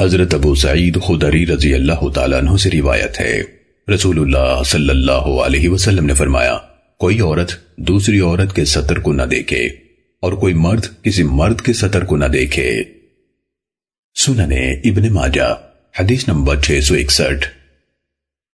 حضرت ابو سعید خدری رضی اللہ تعالیٰ عنہ سے روایت ہے۔ رسول اللہ صلی اللہ علیہ وسلم نے فرمایا، کوئی عورت دوسری عورت کے سطر کو نہ دیکھے اور کوئی مرد کسی مرد کے سطر کو نہ دیکھے۔ سننے ابن ماجہ، حدیث نمبر 661